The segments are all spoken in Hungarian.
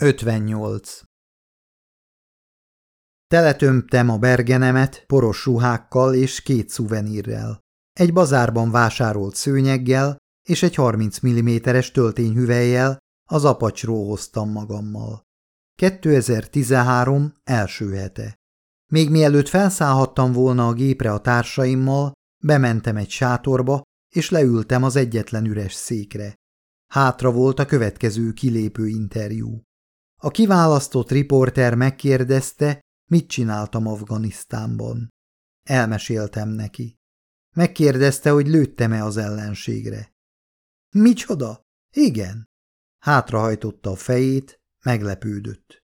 58. Teletömtem a bergenemet poros ruhákkal és két szuvenírrel. Egy bazárban vásárolt szőnyeggel és egy 30 mm-es töltényhüvelyjel az apacsról hoztam magammal. 2013 első hete. Még mielőtt felszállhattam volna a gépre a társaimmal, bementem egy sátorba, és leültem az egyetlen üres székre. Hátra volt a következő kilépő interjú. A kiválasztott riporter megkérdezte, mit csináltam Afganisztánban. Elmeséltem neki. Megkérdezte, hogy lőttem-e az ellenségre. Micsoda? Igen. Hátrahajtotta a fejét, meglepődött.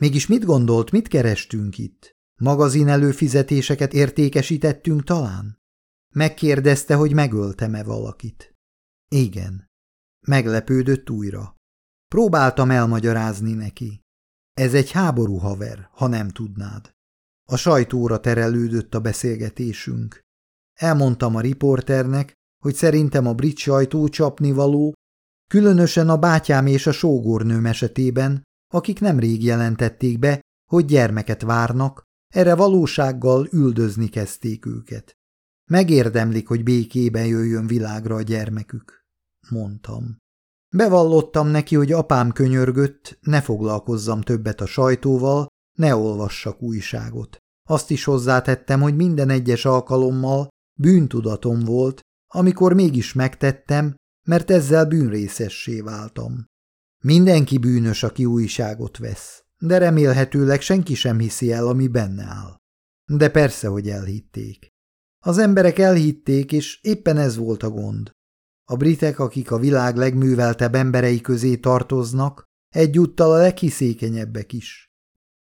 Mégis mit gondolt, mit kerestünk itt? Magazin előfizetéseket értékesítettünk talán? Megkérdezte, hogy megöltem-e valakit. Igen. Meglepődött újra. Próbáltam elmagyarázni neki. Ez egy háború haver, ha nem tudnád. A sajtóra terelődött a beszélgetésünk. Elmondtam a riporternek, hogy szerintem a brit sajtó csapnivaló, különösen a bátyám és a sógornőm esetében, akik nemrég jelentették be, hogy gyermeket várnak, erre valósággal üldözni kezdték őket. Megérdemlik, hogy békében jöjjön világra a gyermekük, mondtam. Bevallottam neki, hogy apám könyörgött, ne foglalkozzam többet a sajtóval, ne olvassak újságot. Azt is hozzátettem, hogy minden egyes alkalommal bűntudatom volt, amikor mégis megtettem, mert ezzel bűnrészessé váltam. Mindenki bűnös, aki újságot vesz, de remélhetőleg senki sem hiszi el, ami benne áll. De persze, hogy elhitték. Az emberek elhitték, és éppen ez volt a gond. A britek, akik a világ legműveltebb emberei közé tartoznak, egyúttal a leghiszékenyebbek is.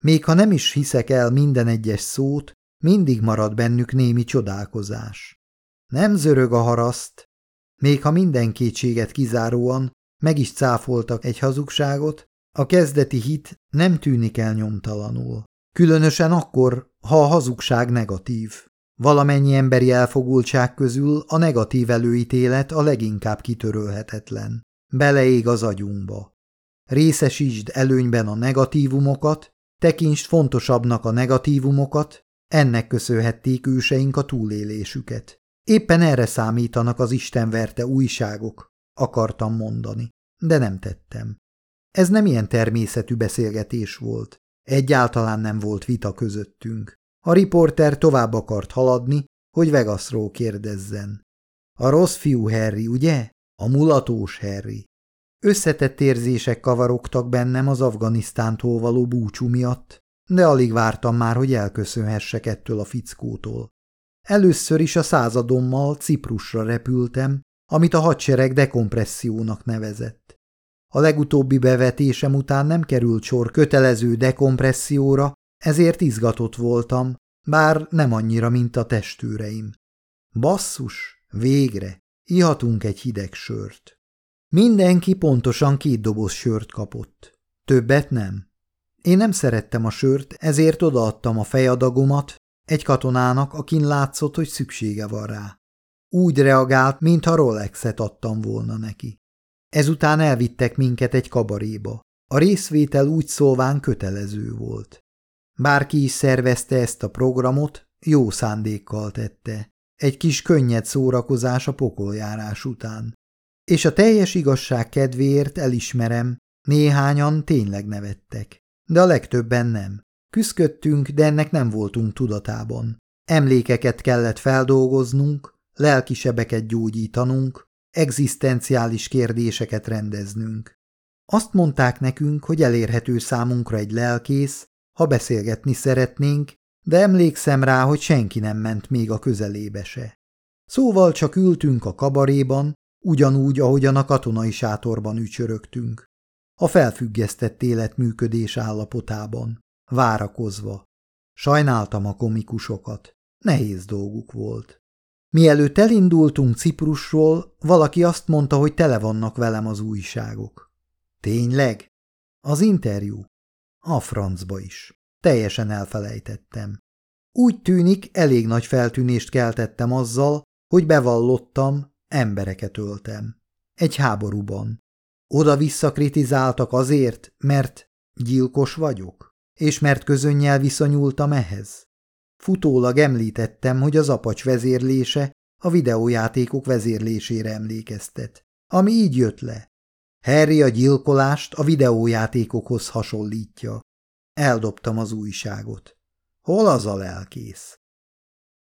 Még ha nem is hiszek el minden egyes szót, mindig marad bennük némi csodálkozás. Nem zörög a haraszt, még ha minden kétséget kizáróan meg is cáfoltak egy hazugságot, a kezdeti hit nem tűnik el nyomtalanul. Különösen akkor, ha a hazugság negatív. Valamennyi emberi elfogultság közül a negatív előítélet a leginkább kitörölhetetlen. Beleég az agyunkba. Részesítsd előnyben a negatívumokat, tekintsd fontosabbnak a negatívumokat, ennek köszönhették őseink a túlélésüket. Éppen erre számítanak az istenverte újságok, akartam mondani, de nem tettem. Ez nem ilyen természetű beszélgetés volt. Egyáltalán nem volt vita közöttünk. A riporter tovább akart haladni, hogy Vegasról kérdezzen. A rossz fiú Harry, ugye? A mulatós Harry. Összetett érzések kavarogtak bennem az Afganisztántól való búcsú miatt, de alig vártam már, hogy elköszönhessek ettől a fickótól. Először is a századommal Ciprusra repültem, amit a hadsereg dekompressziónak nevezett. A legutóbbi bevetésem után nem került sor kötelező dekompresszióra, ezért izgatott voltam, bár nem annyira, mint a testőreim. Basszus, végre, ihatunk egy hideg sört. Mindenki pontosan két doboz sört kapott. Többet nem. Én nem szerettem a sört, ezért odaadtam a fejadagomat egy katonának, akin látszott, hogy szüksége van rá. Úgy reagált, mintha Rolexet adtam volna neki. Ezután elvittek minket egy kabaréba. A részvétel úgy szólván kötelező volt. Bárki is szervezte ezt a programot, jó szándékkal tette. Egy kis könnyed szórakozás a pokoljárás után. És a teljes igazság kedvéért elismerem, néhányan tényleg nevettek. De a legtöbben nem. Küszködtünk, de ennek nem voltunk tudatában. Emlékeket kellett feldolgoznunk, lelkisebeket gyógyítanunk, egzisztenciális kérdéseket rendeznünk. Azt mondták nekünk, hogy elérhető számunkra egy lelkész, ha beszélgetni szeretnénk, de emlékszem rá, hogy senki nem ment még a közelébe se. Szóval csak ültünk a kabaréban, ugyanúgy, ahogyan a katonai sátorban ücsörögtünk. A felfüggesztett élet működés állapotában, várakozva. Sajnáltam a komikusokat. Nehéz dolguk volt. Mielőtt elindultunk Ciprusról, valaki azt mondta, hogy tele vannak velem az újságok. Tényleg? Az interjú? A francba is. Teljesen elfelejtettem. Úgy tűnik, elég nagy feltűnést keltettem azzal, hogy bevallottam, embereket öltem. Egy háborúban. Oda-vissza kritizáltak azért, mert Gyilkos vagyok, és mert közönnyel viszonyultam ehhez. Futólag említettem, hogy az apacs vezérlése a videójátékok vezérlésére emlékeztet, ami így jött le. Harry a gyilkolást a videójátékokhoz hasonlítja. Eldobtam az újságot. Hol az a lelkész?